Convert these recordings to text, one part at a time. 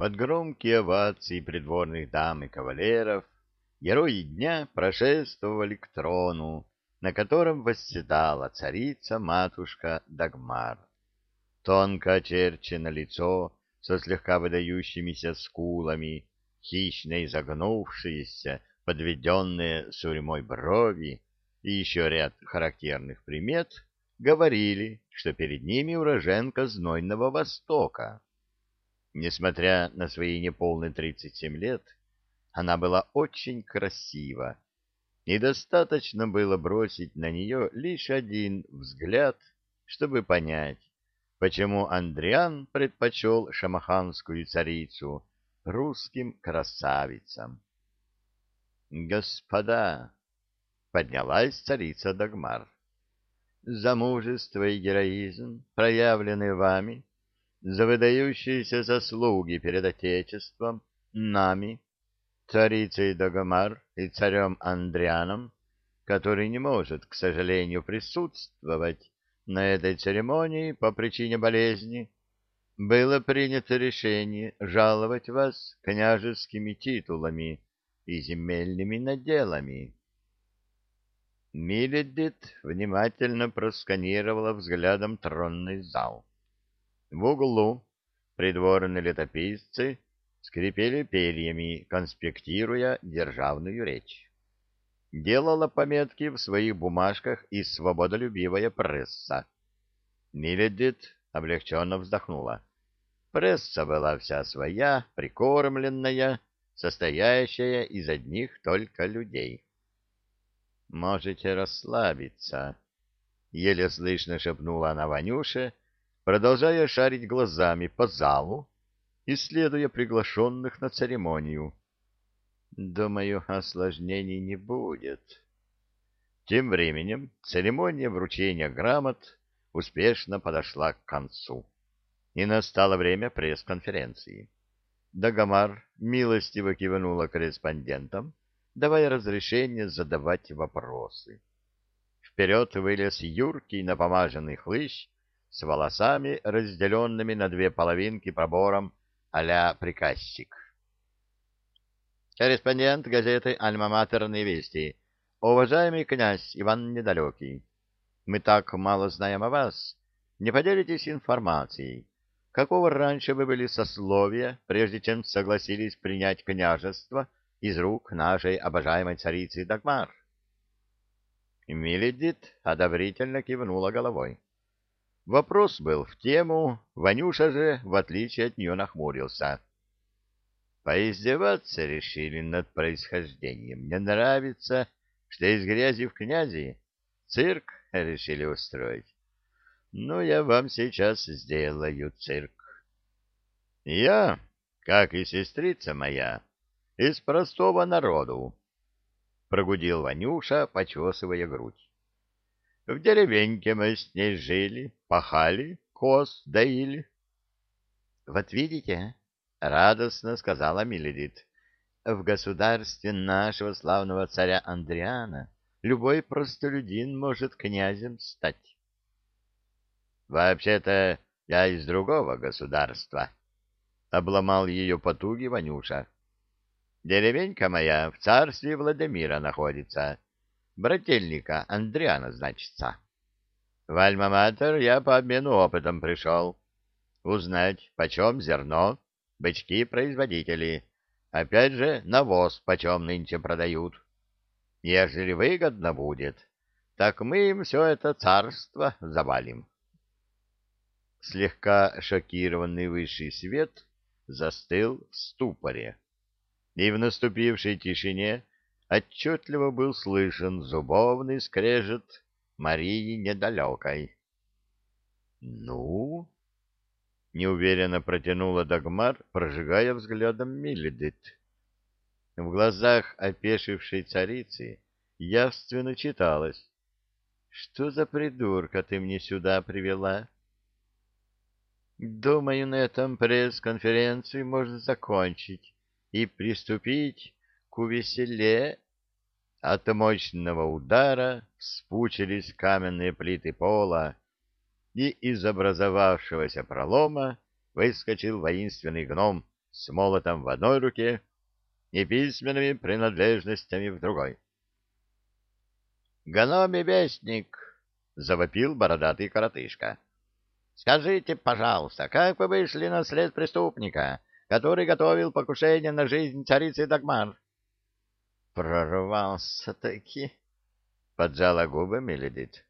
Под громкие овации придворных дам и кавалеров герои дня прошествовали к трону, на котором восседала царица-матушка Дагмар. Тонко очерчено лицо со слегка выдающимися скулами, хищно изогнувшиеся, подведенные сурьмой брови и еще ряд характерных примет говорили, что перед ними уроженка знойного Востока. Несмотря на свои неполные 37 лет, она была очень красива, и достаточно было бросить на нее лишь один взгляд, чтобы понять, почему Андриан предпочел шамаханскую царицу русским красавицам. «Господа!» — поднялась царица Дагмар. «За мужество и героизм, проявленные вами, за выдающиеся заслуги перед Отечеством, нами, царицей Дагомар и царем Андрианом, который не может, к сожалению, присутствовать на этой церемонии по причине болезни, было принято решение жаловать вас княжескими титулами и земельными наделами. Миледит внимательно просканировала взглядом тронный зал. В углу придворные летописцы скрипели перьями, конспектируя державную речь. Делала пометки в своих бумажках и свободолюбивая пресса. Миледит облегченно вздохнула. Пресса была вся своя, прикормленная, состоящая из одних только людей. «Можете расслабиться», — еле слышно шепнула она Ванюше, продолжая шарить глазами по залу, исследуя приглашенных на церемонию. Думаю, осложнений не будет. Тем временем церемония вручения грамот успешно подошла к концу, и настало время пресс-конференции. Дагомар милостиво кивнула корреспондентам, давая разрешение задавать вопросы. Вперед вылез юркий напомаженный хлыщ с волосами, разделенными на две половинки пробором а-ля приказчик. Корреспондент газеты «Альма-Матер Вести». Уважаемый князь Иван Недалекий, мы так мало знаем о вас. Не поделитесь информацией. Какого раньше вы были сословия, прежде чем согласились принять княжество из рук нашей обожаемой царицы Дагмар? Миледит одобрительно кивнула головой. Вопрос был в тему, Ванюша же, в отличие от нее, нахмурился. Поиздеваться решили над происхождением. Мне нравится, что из грязи в князи цирк решили устроить. Ну, я вам сейчас сделаю цирк. Я, как и сестрица моя, из простого народу, — прогудел Ванюша, почесывая грудь. В деревеньке мы с ней жили, пахали, коз доили. — Вот видите, — радостно сказала Миледит, — в государстве нашего славного царя Андриана любой простолюдин может князем стать. — Вообще-то я из другого государства, — обломал ее потуги Ванюша. — Деревенька моя в царстве Владимира находится. — брательника Андриана, значится. В Альма-Матер я по обмену опытом пришел. Узнать, почем зерно, бычки-производители. Опять же, навоз почем нынче продают. Ежели выгодно будет, так мы им все это царство завалим. Слегка шокированный высший свет застыл в ступоре, и в наступившей тишине отчетливо был слышен зубовный скрежет Марии недалекой. — Ну? — неуверенно протянула Дагмар, прожигая взглядом Миледит. В глазах опешившей царицы явственно читалось. — Что за придурка ты мне сюда привела? — Думаю, на этом пресс-конференции можно закончить и приступить к увеселе. От мощного удара спучились каменные плиты пола, и из образовавшегося пролома выскочил воинственный гном с молотом в одной руке и письменными принадлежностями в другой. «Гономи вестник!» — завопил бородатый коротышка. «Скажите, пожалуйста, как вы вышли на след преступника, который готовил покушение на жизнь царицы Дагмар?» «Прорвался-таки!» — поджала губы Меледит.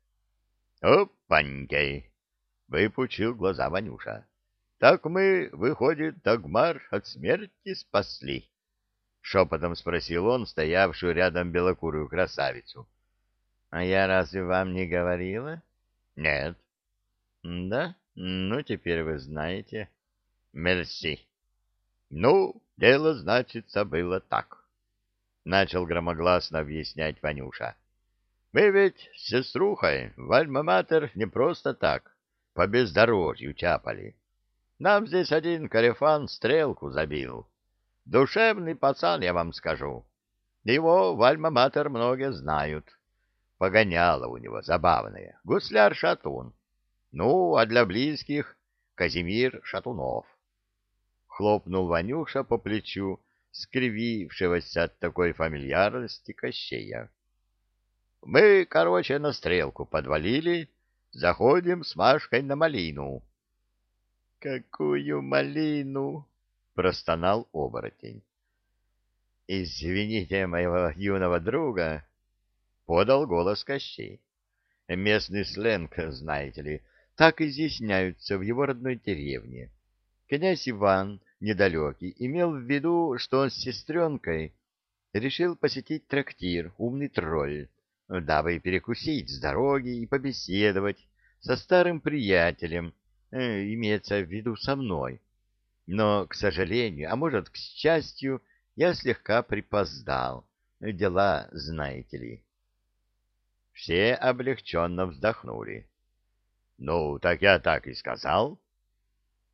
«Опанькой!» — выпучил глаза Ванюша. «Так мы, выходит, Дагмар от смерти спасли?» — шепотом спросил он стоявшую рядом белокурую красавицу. — А я разве вам не говорила? — Нет. — Да? Ну, теперь вы знаете. — Мерси. — Ну, дело, значится, было так. — начал громогласно объяснять Ванюша. — Мы ведь с сеструхой в Альма-Матер не просто так, по бездорожью тяпали. Нам здесь один карефан стрелку забил. Душевный пацан, я вам скажу. Его в Альма-Матер многие знают. — Погоняло у него забавное. Гусляр-шатун. Ну, а для близких — Казимир Шатунов. Хлопнул Ванюша по плечу, скривившегося от такой фамильярности Кощея. Мы, короче, на стрелку подвалили, заходим с Машкой на малину. — Какую малину? — простонал оборотень. — Извините моего юного друга, подал голос Кощей. Местный сленг, знаете ли, так изъясняются в его родной деревне. Князь Иван, недалекий, имел в виду, что он с сестренкой решил посетить трактир «Умный тролль», дабы перекусить с дороги и побеседовать со старым приятелем, э, имеется в виду со мной. Но, к сожалению, а может, к счастью, я слегка припоздал. Дела, знаете ли. Все облегченно вздохнули. — Ну, так я так и сказал.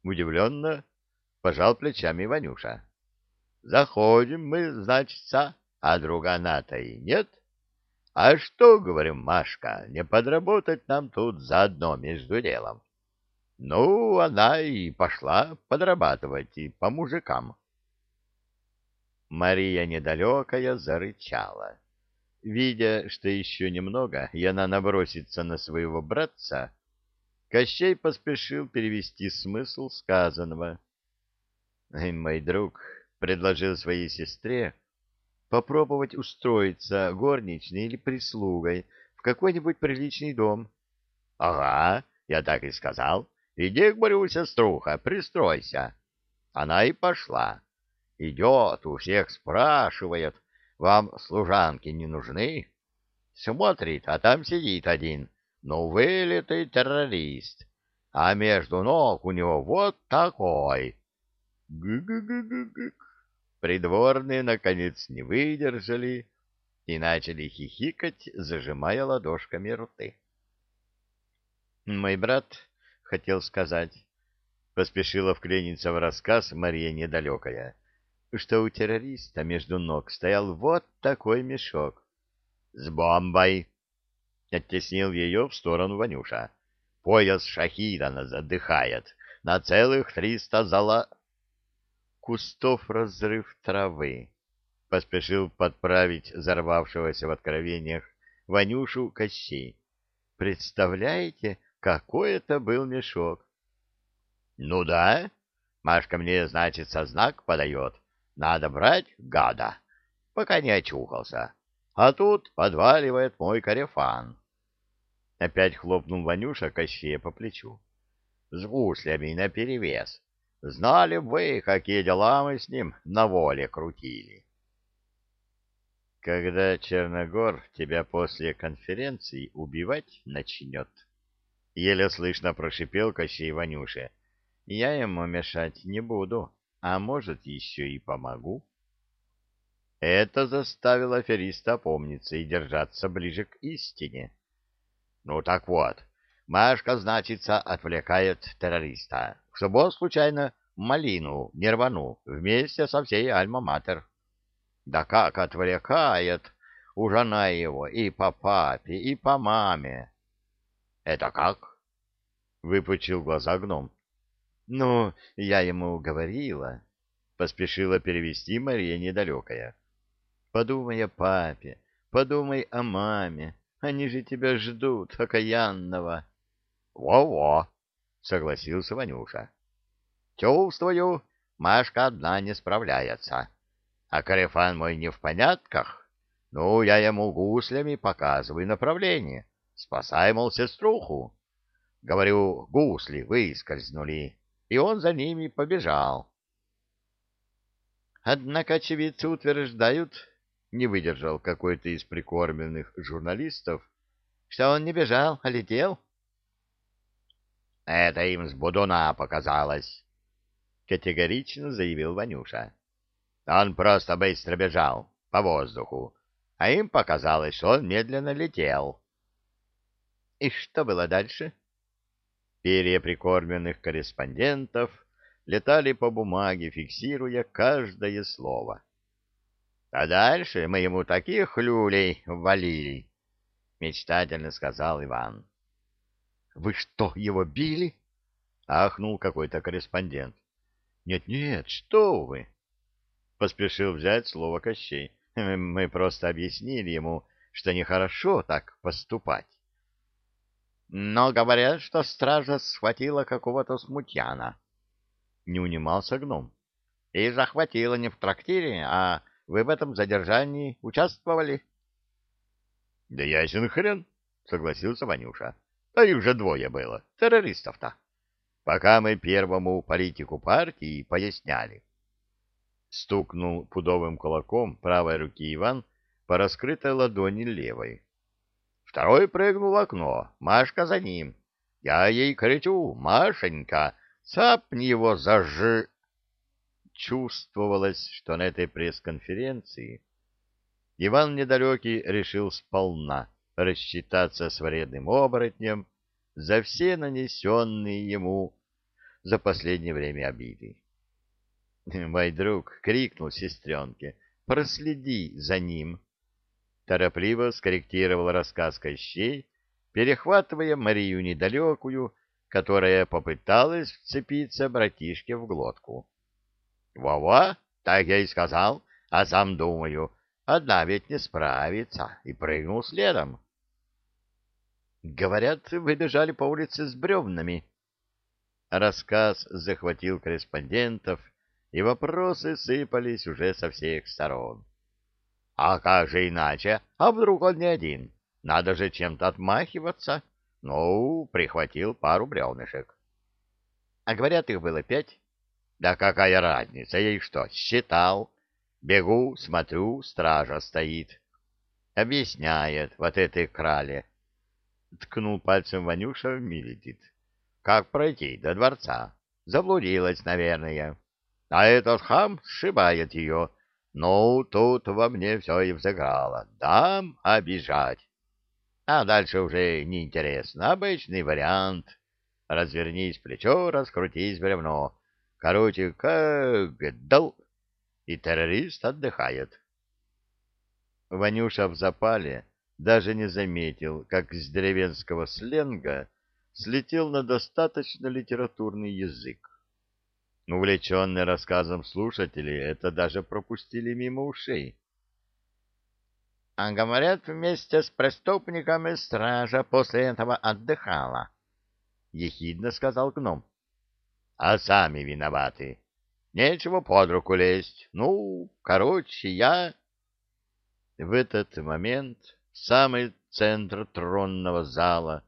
Удивленно пожал плечами Ванюша. — Заходим мы, значится, а другана-то и нет. А что, говорим, Машка, не подработать нам тут заодно между делом? Ну, она и пошла подрабатывать и по мужикам. Мария недалекая зарычала. Видя, что еще немного, и она набросится на своего братца, Кощей поспешил перевести смысл сказанного. «Мой друг предложил своей сестре попробовать устроиться горничной или прислугой в какой-нибудь приличный дом». «Ага, я так и сказал. Иди, говорю, сеструха, пристройся». Она и пошла. Идет, у всех спрашивает, вам служанки не нужны? Смотрит, а там сидит один, ну, вылитый террорист, а между ног у него вот такой. Гы-гы-гы-гы-гы. Придворные, наконец, не выдержали и начали хихикать, зажимая ладошками рты. Мой брат хотел сказать, поспешила вклиниться в рассказ Мария Недалекая, — что у террориста между ног стоял вот такой мешок. «С бомбой!» — оттеснил ее в сторону Ванюша. «Пояс шахида задыхает на целых триста зала...» «Кустов разрыв травы», — поспешил подправить взорвавшегося в откровениях Ванюшу Кощей. «Представляете, какой это был мешок?» «Ну да, Машка мне, значит, со знак подает» Надо брать гада, пока не очухался. А тут подваливает мой карефан. Опять хлопнул Ванюша Кощея по плечу. С гуслями наперевес. Знали бы вы, какие дела мы с ним на воле крутили. Когда Черногор тебя после конференции убивать начнет, еле слышно прошипел Кощей Ванюше, я ему мешать не буду а может, еще и помогу. Это заставило афериста опомниться и держаться ближе к истине. Ну так вот, Машка, значится, отвлекает террориста, чтобы он случайно малину не рванул вместе со всей Альма-Матер. Да как отвлекает, уж она его и по папе, и по маме. — Это как? — выпучил глаза гном. Ну, я ему говорила. — поспешила перевести Мария недалекая. — Подумай о папе, подумай о маме. Они же тебя ждут, окаянного. Во — Во-во, — согласился Ванюша. — Чувствую, Машка одна не справляется. А Карифан мой не в понятках. Ну, я ему гуслями показываю направление. Спасай, мол, сеструху. Говорю, гусли выскользнули, и он за ними побежал. Однако очевидцы утверждают, не выдержал какой-то из прикормленных журналистов, что он не бежал, а летел. Это им с Будуна показалось, категорично заявил Ванюша. Он просто быстро бежал по воздуху, а им показалось, что он медленно летел. И что было дальше? — Перья прикормленных корреспондентов летали по бумаге, фиксируя каждое слово. — А дальше мы ему таких люлей ввалили, — мечтательно сказал Иван. — Вы что, его били? — ахнул какой-то корреспондент. «Нет, — Нет-нет, что вы! — поспешил взять слово Кощей. — Мы просто объяснили ему, что нехорошо так поступать. Но говорят, что стража схватила какого-то смутьяна. Не унимался гном. И захватила не в трактире, а вы в этом задержании участвовали? — Да ясен хрен, — согласился Ванюша. — Да их же двое было, террористов-то. Пока мы первому политику партии поясняли. Стукнул пудовым кулаком правой руки Иван по раскрытой ладони левой. Второй прыгнул в окно, Машка за ним. Я ей кричу, Машенька, цапни его зажи. Чувствовалось, что на этой пресс-конференции Иван Недалекий решил сполна рассчитаться с вредным оборотнем за все нанесенные ему за последнее время обиды. Мой друг крикнул сестренке, проследи за ним торопливо скорректировал рассказ Кощей, перехватывая Марию недалекую, которая попыталась вцепиться братишке в глотку. «Во-во, так я и сказал, а сам думаю, одна ведь не справится, и прыгнул следом». «Говорят, вы бежали по улице с бревнами». Рассказ захватил корреспондентов, и вопросы сыпались уже со всех сторон. А как же иначе? А вдруг он не один? Надо же чем-то отмахиваться. Ну, прихватил пару бревнышек. А говорят, их было пять. Да какая разница, я их что, считал? Бегу, смотрю, стража стоит. Объясняет вот этой крале. Ткнул пальцем Ванюша в Миледит. Как пройти до дворца? Заблудилась, наверное. А этот хам сшибает ее, ну, тут во мне все и взыграло. Дам обижать. А дальше уже неинтересно. Обычный вариант. Развернись плечо, раскрутись бревно. Короче, как дал. И террорист отдыхает. Ванюша в запале даже не заметил, как с деревенского сленга слетел на достаточно литературный язык. Увлеченные рассказом слушатели это даже пропустили мимо ушей. — А говорят, вместе с преступниками стража после этого отдыхала, — ехидно сказал гном. — А сами виноваты. Нечего под руку лезть. Ну, короче, я... В этот момент самый центр тронного зала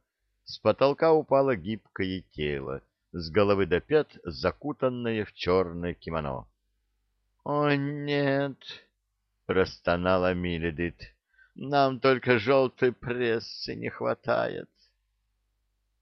с потолка упало гибкое тело, с головы до пят закутанное в черное кимоно. — О, нет! — простонала Миледит. — Нам только желтой прессы не хватает.